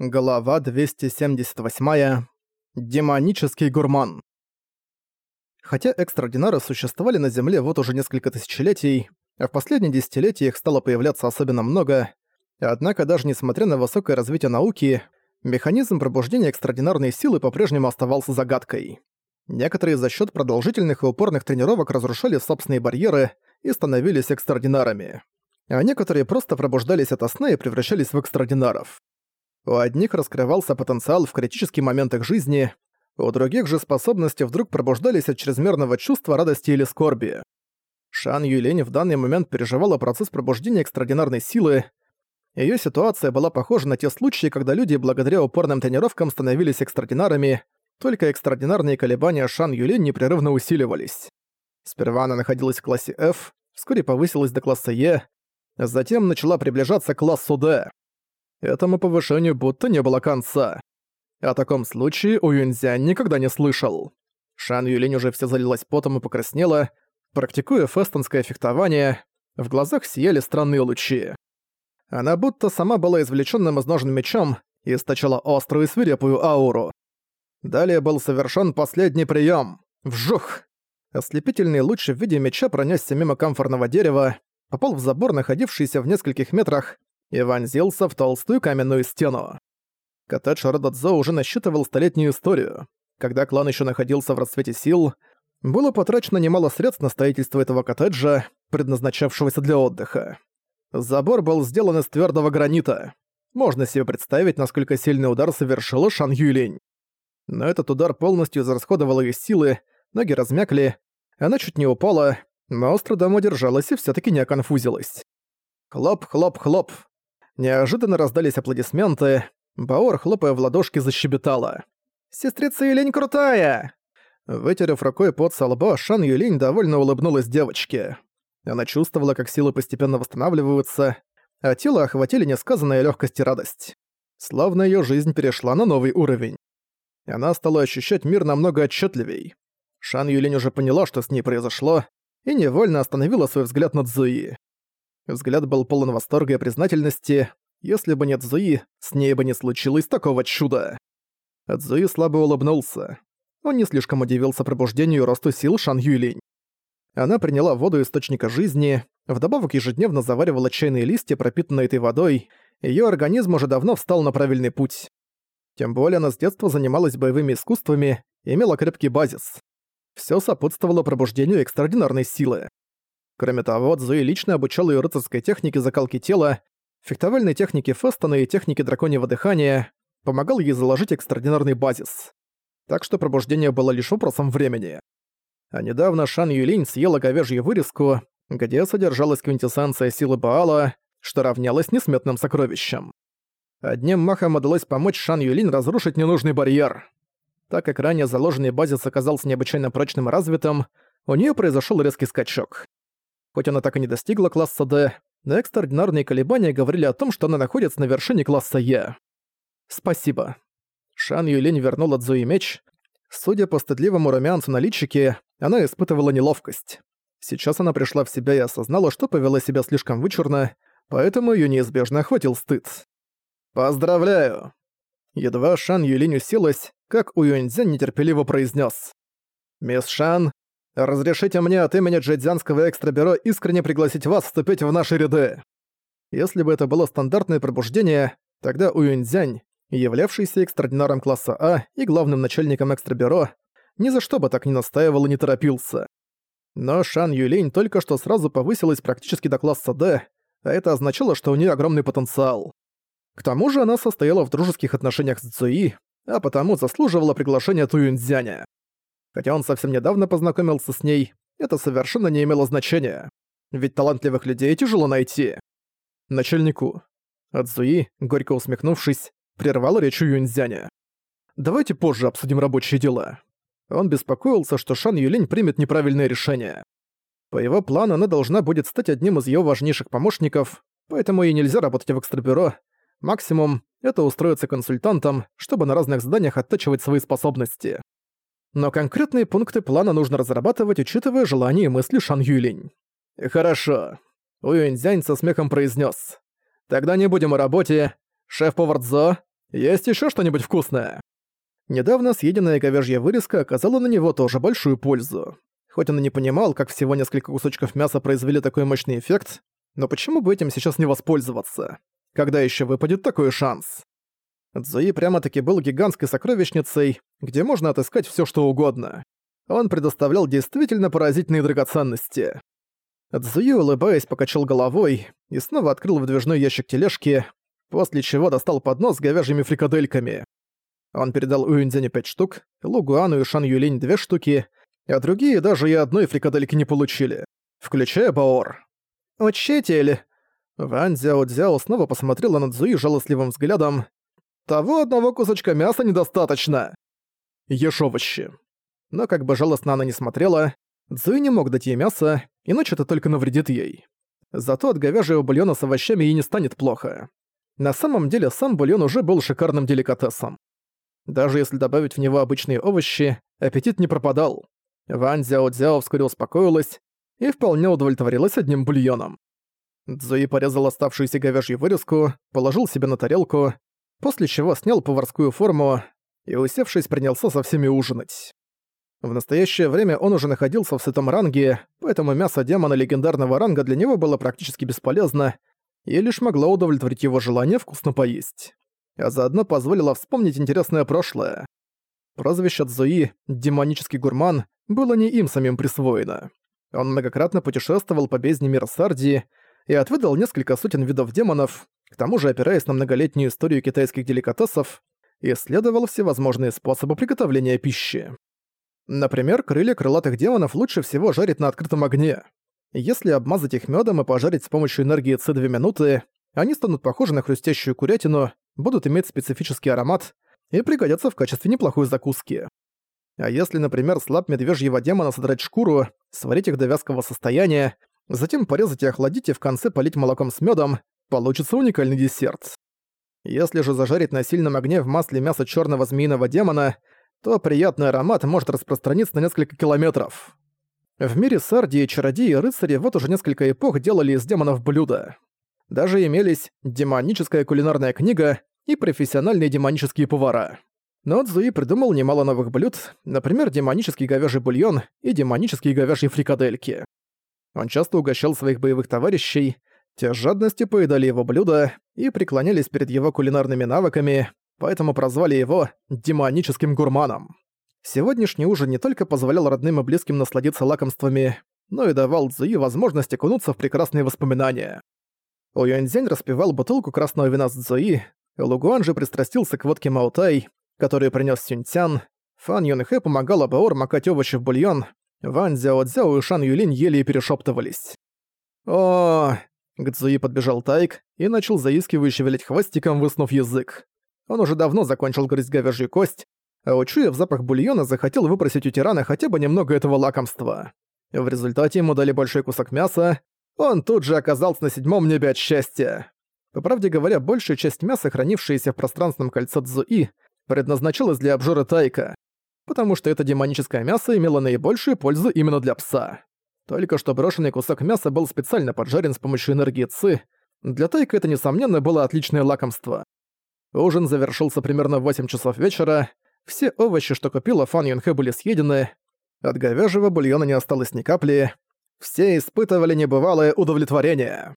Глава 278. Демонический гурман. Хотя экстраординары существовали на Земле вот уже несколько тысячелетий, а в последние десятилетия их стало появляться особенно много, однако даже несмотря на высокое развитие науки, механизм пробуждения экстраординарной силы по-прежнему оставался загадкой. Некоторые за счет продолжительных и упорных тренировок разрушали собственные барьеры и становились экстраординарами, а некоторые просто пробуждались от сна и превращались в экстраординаров. У одних раскрывался потенциал в критический момент их жизни, у других же способности вдруг пробуждались от чрезмерного чувства радости или скорби. Шан Юлинь в данный момент переживала процесс пробуждения экстраординарной силы. Её ситуация была похожа на те случаи, когда люди благодаря упорным тренировкам становились экстраординарами, только экстраординарные колебания Шан Юлинь непрерывно усиливались. Сперва она находилась в классе F, вскоре повысилась до класса Е, затем начала приближаться к классу D. Этому повышению будто не было конца. О таком случае у Юньцзянь никогда не слышал. Шан Юлинь уже все залилась потом и покраснела, практикуя фестонское фехтование, в глазах сияли странные лучи. Она будто сама была извлеченным из ножен мечом и источала острую свирепую ауру. Далее был совершен последний прием. Вжух! Ослепительный луч в виде меча пронесся мимо камфорного дерева, попал в забор, находившийся в нескольких метрах, и вонзился в толстую каменную стену. Коттедж Рододзо уже насчитывал столетнюю историю. Когда клан еще находился в расцвете сил, было потрачено немало средств на строительство этого коттеджа, предназначавшегося для отдыха. Забор был сделан из твердого гранита. Можно себе представить, насколько сильный удар совершила Шан Юлинь. Но этот удар полностью израсходовал ее силы, ноги размякли, она чуть не упала, но с трудом удержалась и все таки не оконфузилась. Хлоп-хлоп-хлоп. Неожиданно раздались аплодисменты. Баор, хлопая в ладошки, защебетала. «Сестрица Юлень крутая!» Вытерев рукой пот со лба, Шан Юлинь довольно улыбнулась девочке. Она чувствовала, как силы постепенно восстанавливаются, а тело охватили несказанная легкость и радость. Словно ее жизнь перешла на новый уровень. Она стала ощущать мир намного отчетливей. Шан Юлинь уже поняла, что с ней произошло, и невольно остановила свой взгляд над Зуи. Взгляд был полон восторга и признательности. Если бы нет Зуи, с ней бы не случилось такого чуда. Цзуи слабо улыбнулся. Он не слишком удивился пробуждению и росту сил Шан Юйлинь. Она приняла воду источника жизни, вдобавок ежедневно заваривала чайные листья, пропитанные этой водой, её организм уже давно встал на правильный путь. Тем более она с детства занималась боевыми искусствами имела крепкий базис. Всё сопутствовало пробуждению экстраординарной силы. Кроме того, Цзуи лично обучал ее рыцарской технике закалки тела, фехтовальной технике Фестона и технике драконьего дыхания, помогал ей заложить экстраординарный базис. Так что пробуждение было лишь вопросом времени. А недавно Шан Юлинь съела говяжью вырезку, где содержалась квинтэссенция силы Баала, что равнялось несметным сокровищам. Одним махом удалось помочь Шан Юлинь разрушить ненужный барьер. Так как ранее заложенный базис оказался необычайно прочным и развитым, у нее произошел резкий скачок. Хоть она так и не достигла класса D, но экстраординарные колебания говорили о том, что она находится на вершине класса Е. «Спасибо». Шан Юлинь вернула Цзуи меч. Судя по стыдливому румянцу на личике, она испытывала неловкость. Сейчас она пришла в себя и осознала, что повела себя слишком вычурно, поэтому её неизбежно охватил стыд. «Поздравляю!» Едва Шан Юлинь уселась, как Уюньцзянь нетерпеливо произнес: «Мисс Шан, Разрешите мне от имени Джейдзянского экстрабюро искренне пригласить вас вступить в наши ряды. Если бы это было стандартное пробуждение, тогда Уюньцзянь, являвшийся экстраординаром класса А и главным начальником экстрабюро, ни за что бы так не настаивал и не торопился. Но Шан Юлинь только что сразу повысилась практически до класса D, а это означало, что у нее огромный потенциал. К тому же она состояла в дружеских отношениях с Цуи, а потому заслуживала приглашения Туюньцзяня. Хотя он совсем недавно познакомился с ней, это совершенно не имело значения. Ведь талантливых людей тяжело найти. Начальнику. Адзуи, горько усмехнувшись, прервал речь Юньцзяня. «Давайте позже обсудим рабочие дела». Он беспокоился, что Шан Юлинь примет неправильное решение. По его плану она должна будет стать одним из его важнейших помощников, поэтому ей нельзя работать в экстрабюро. Максимум — это устроиться консультантом, чтобы на разных заданиях оттачивать свои способности но конкретные пункты плана нужно разрабатывать, учитывая желания и мысли Шан Юлинь. «Хорошо», — Уюньцзянь со смехом произнес. «Тогда не будем о работе. Шеф-повар Цзо, Есть еще что-нибудь вкусное?» Недавно съеденная говяжья вырезка оказала на него тоже большую пользу. Хоть он и не понимал, как всего несколько кусочков мяса произвели такой мощный эффект, но почему бы этим сейчас не воспользоваться? Когда еще выпадет такой шанс? Цзуи прямо-таки был гигантской сокровищницей, где можно отыскать все что угодно. Он предоставлял действительно поразительные драгоценности. Цзуи, улыбаясь, покачал головой и снова открыл выдвижной ящик тележки, после чего достал поднос с говяжьими фрикадельками. Он передал Уюньцзяне пять штук, Лу Гуану и Шан Юлинь две штуки, а другие даже и одной фрикадельки не получили, включая Баор. «Учитель!» Ван Зяо Цзяо снова посмотрела на Цзуи жалостливым взглядом. «Того одного кусочка мяса недостаточно!» «Ешь овощи!» Но как бы жалостно она не смотрела, Цзуи не мог дать ей мясо, иначе это только навредит ей. Зато от говяжьего бульона с овощами ей не станет плохо. На самом деле сам бульон уже был шикарным деликатесом. Даже если добавить в него обычные овощи, аппетит не пропадал. Ван Зяо Цзяо вскоре успокоилась и вполне удовлетворилась одним бульоном. Цзуи порезал оставшуюся говяжью вырезку, положил себе на тарелку, после чего снял поварскую форму и, усевшись, принялся со всеми ужинать. В настоящее время он уже находился в сытом ранге, поэтому мясо демона легендарного ранга для него было практически бесполезно и лишь могло удовлетворить его желание вкусно поесть. А заодно позволило вспомнить интересное прошлое. Прозвище Цзуи «демонический гурман» было не им самим присвоено. Он многократно путешествовал по бездне мира Сардии и отведал несколько сотен видов демонов, к тому же опираясь на многолетнюю историю китайских деликатесов, исследовал всевозможные способы приготовления пищи. Например, крылья крылатых демонов лучше всего жарить на открытом огне. Если обмазать их медом и пожарить с помощью энергии Ци 2 минуты, они станут похожи на хрустящую курятину, будут иметь специфический аромат и пригодятся в качестве неплохой закуски. А если, например, слаб медвежьего демона содрать шкуру, сварить их до вязкого состояния, затем порезать и охладить и в конце полить молоком с медом, получится уникальный десерт. Если же зажарить на сильном огне в масле мясо черного змеиного демона, то приятный аромат может распространиться на несколько километров. В мире Сардии чародеи и рыцари вот уже несколько эпох делали из демонов блюда. Даже имелись демоническая кулинарная книга и профессиональные демонические повара. Но Цзуи придумал немало новых блюд, например, демонический говяжий бульон и демонические говяжьи фрикадельки. Он часто угощал своих боевых товарищей, те с жадностью поедали его блюда и преклонялись перед его кулинарными навыками, поэтому прозвали его «демоническим гурманом». Сегодняшний ужин не только позволял родным и близким насладиться лакомствами, но и давал Цзуи возможность окунуться в прекрасные воспоминания. У Юаньцзянь распивал бутылку красного вина с Цзуи, Лугуан же пристрастился к водке Маутай, который принес Сюньцян, Фан Юнхэ помогала Баор макать овощи в бульон, Ван Цзяо Цзяо и Шан Юлинь ели и перешептывались. о К Цзуи подбежал Тайк и начал заискивающе вилять хвостиком, высунув язык. Он уже давно закончил грызть говяжью кость, а учуяв запах бульона, захотел выпросить у тирана хотя бы немного этого лакомства. В результате ему дали большой кусок мяса, он тут же оказался на седьмом небе от счастья. По правде говоря, большая часть мяса, хранившаяся в пространственном кольце Цзуи, предназначалась для обжора Тайка, потому что это демоническое мясо имело наибольшую пользу именно для пса. Только что брошенный кусок мяса был специально поджарен с помощью энергии Ци, для Тайка это, несомненно, было отличное лакомство. Ужин завершился примерно в 8 часов вечера. Все овощи, что купила Фан Юнхэ, были съедены. От говяжьего бульона не осталось ни капли. Все испытывали небывалое удовлетворение.